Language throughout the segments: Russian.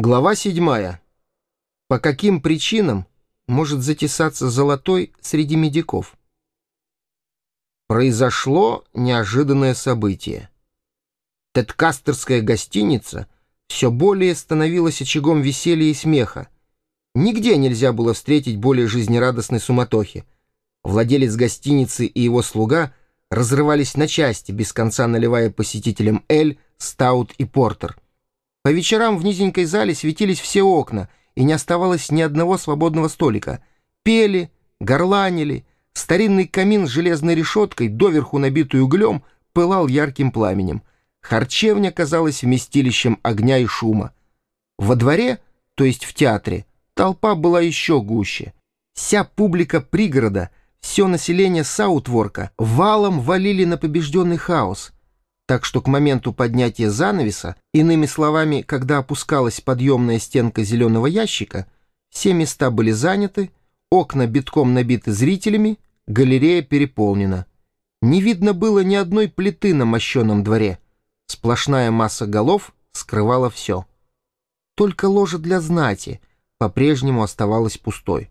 Глава 7. По каким причинам может затесаться золотой среди медиков? Произошло неожиданное событие. Тедкастерская гостиница все более становилась очагом веселья и смеха. Нигде нельзя было встретить более жизнерадостной суматохи. Владелец гостиницы и его слуга разрывались на части, без конца наливая посетителям эль, стаут и портер — по вечерам в низенькой зале светились все окна, и не оставалось ни одного свободного столика. Пели, горланили, старинный камин с железной решеткой, доверху набитый углем, пылал ярким пламенем. Харчевня казалась вместилищем огня и шума. Во дворе, то есть в театре, толпа была еще гуще. Вся публика пригорода, все население Саутворка валом валили на побежденный хаос — так что к моменту поднятия занавеса, иными словами, когда опускалась подъемная стенка зеленого ящика, все места были заняты, окна битком набиты зрителями, галерея переполнена. Не видно было ни одной плиты на мощенном дворе. Сплошная масса голов скрывала все. Только ложа для знати по-прежнему оставалась пустой.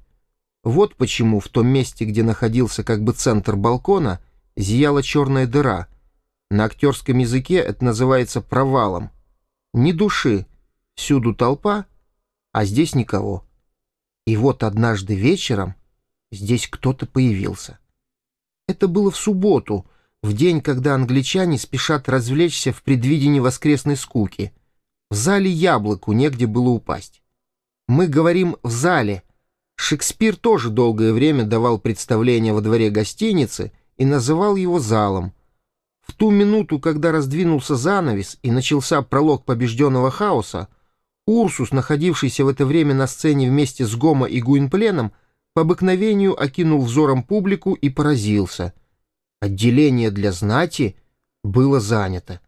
Вот почему в том месте, где находился как бы центр балкона, зияла черная дыра — на актерском языке это называется провалом. Ни души, всюду толпа, а здесь никого. И вот однажды вечером здесь кто-то появился. Это было в субботу, в день, когда англичане спешат развлечься в предвидении воскресной скуки. В зале яблоку негде было упасть. Мы говорим «в зале». Шекспир тоже долгое время давал представление во дворе гостиницы и называл его залом. В ту минуту, когда раздвинулся занавес и начался пролог побежденного хаоса, Урсус, находившийся в это время на сцене вместе с Гомо и Гуинпленом, по обыкновению окинул взором публику и поразился. Отделение для знати было занято.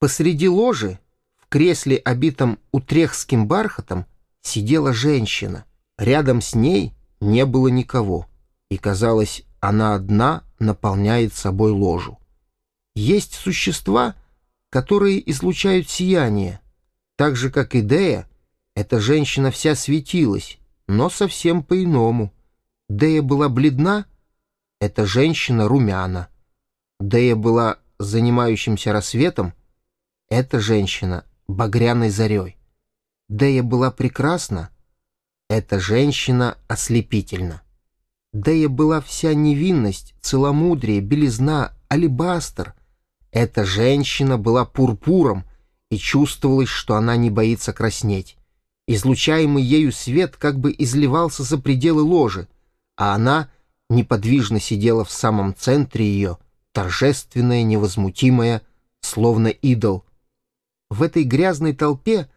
Посреди ложи, в кресле, обитом утрехским бархатом, сидела женщина. Рядом с ней не было никого, и, казалось, она одна наполняет собой ложу. Есть существа, которые излучают сияние. Так же, как и Дея, эта женщина вся светилась, но совсем по-иному. Дея была бледна, эта женщина румяна. Дея была занимающимся рассветом, эта женщина багряной зарей. Дея была прекрасна, эта женщина ослепительна. Дея была вся невинность, целомудрие, белизна, алебастр, эта женщина была пурпуром, и чувствовалось, что она не боится краснеть. Излучаемый ею свет как бы изливался за пределы ложи, а она неподвижно сидела в самом центре ее, торжественная, невозмутимая, словно идол. В этой грязной толпе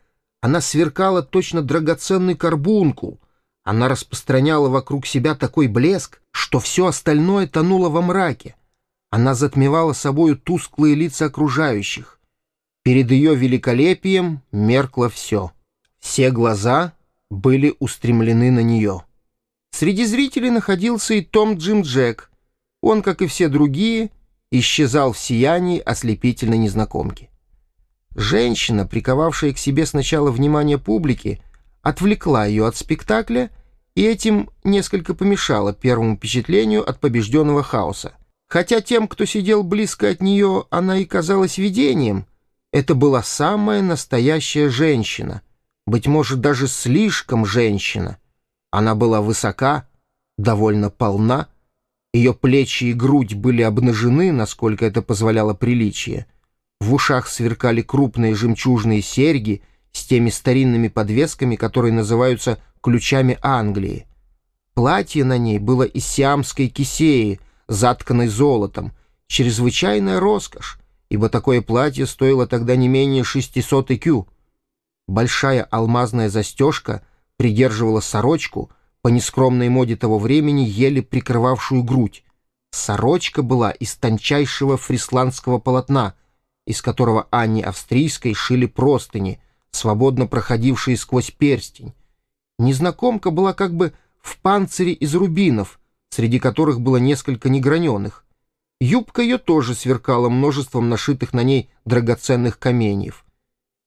она сверкала точно драгоценный карбункул. Она распространяла вокруг себя такой блеск, что все остальное тонуло во мраке. Она затмевала собою тусклые лица окружающих. Перед ее великолепием меркло все. Все глаза были устремлены на нее. Среди зрителей находился и Том Джим Джек. Он, как и все другие, исчезал в сиянии ослепительной незнакомки. Женщина, приковавшая к себе сначала внимание публики, отвлекла ее от спектакля и этим несколько помешала первому впечатлению от побежденного хаоса. Хотя тем, кто сидел близко от нее, она и казалась видением, это была самая настоящая женщина, быть может, даже слишком женщина. Она была высока, довольно полна, ее плечи и грудь были обнажены, насколько это позволяло приличие. В ушах сверкали крупные жемчужные серьги с теми старинными подвесками, которые называются ключами Англии. Платье на ней было из сиамской кисеи — затканной золотом. Чрезвычайная роскошь, ибо такое платье стоило тогда не менее 600 икю. Большая алмазная застежка придерживала сорочку, по нескромной моде того времени, еле прикрывавшую грудь. Сорочка была из тончайшего фрисландского полотна, из которого Анне Австрийской шили простыни, свободно проходившие сквозь перстень. Незнакомка была как бы в панцире из рубинов, среди которых было несколько неграненых. Юбка ее тоже сверкала множеством нашитых на ней драгоценных каменьев.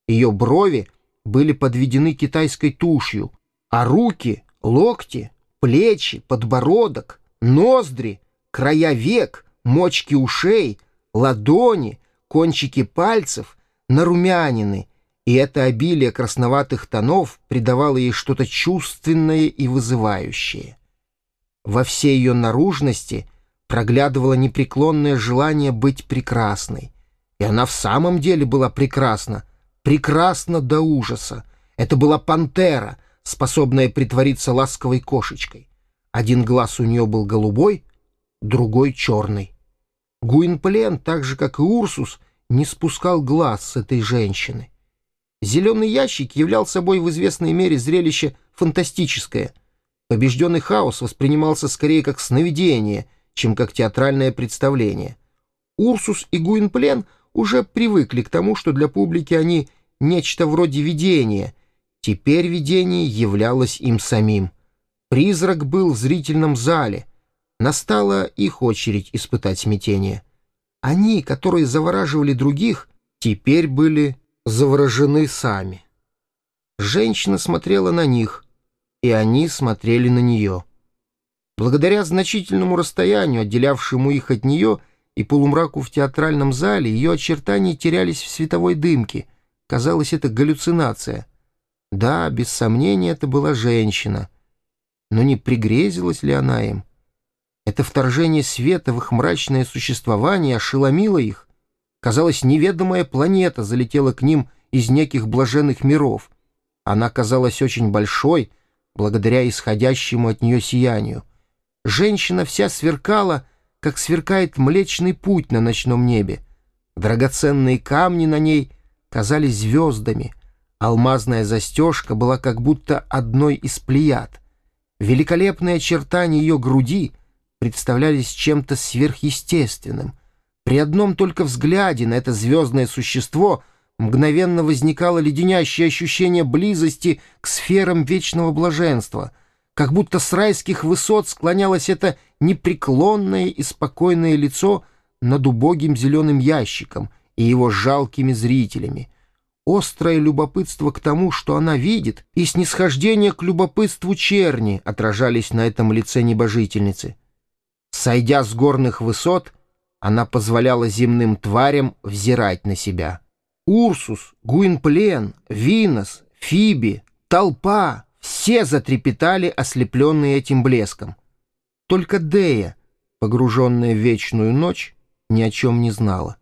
Ее брови были подведены китайской тушью, а руки, локти, плечи, подбородок, ноздри, края век, мочки ушей, ладони, кончики пальцев нарумянины, и это обилие красноватых тонов придавало ей что-то чувственное и вызывающее. Во всей ее наружности проглядывало непреклонное желание быть прекрасной. И она в самом деле была прекрасна, прекрасна до ужаса. Это была пантера, способная притвориться ласковой кошечкой. Один глаз у нее был голубой, другой — черный. Гуинплен, так же, как и Урсус, не спускал глаз с этой женщины. Зеленый ящик являл собой в известной мере зрелище фантастическое. Побежденный хаос воспринимался скорее как сновидение, чем как театральное представление. Урсус и Гуинплен уже привыкли к тому, что для публики они нечто вроде видения. Теперь видение являлось им самим. Призрак был в зрительном зале. Настала их очередь испытать смятение. Они, которые завораживали других, теперь были заворожены сами. Женщина смотрела на них, и они смотрели на нее. Благодаря значительному расстоянию, отделявшему их от нее, и полумраку в театральном зале, ее очертания терялись в световой дымке. Казалось, это галлюцинация. Да, без сомнения, это была женщина. Но не пригрезилась ли она им? Это вторжение света в их мрачное существование ошеломило их. Казалось, неведомая планета залетела к ним из неких блаженных миров. Она казалась очень большой, благодаря исходящему от нее сиянию. Женщина вся сверкала, как сверкает Млечный Путь на ночном небе. Драгоценные камни на ней казались звездами. Алмазная застежка была как будто одной из плеяд. Великолепные очертания ее груди представлялись чем-то сверхъестественным — при одном только взгляде на это звездное существо мгновенно возникало леденящее ощущение близости к сферам вечного блаженства, как будто с райских высот склонялось это непреклонное и спокойное лицо над убогим зеленым ящиком и его жалкими зрителями. Острое любопытство к тому, что она видит, и снисхождение к любопытству черни отражались на этом лице небожительницы. Сойдя с горных высот, она позволяла земным тварям взирать на себя. Урсус, Гуинплен, Винос, Фиби, толпа — все затрепетали, ослепленные этим блеском. Только Дея, погруженная в вечную ночь, ни о чем не знала.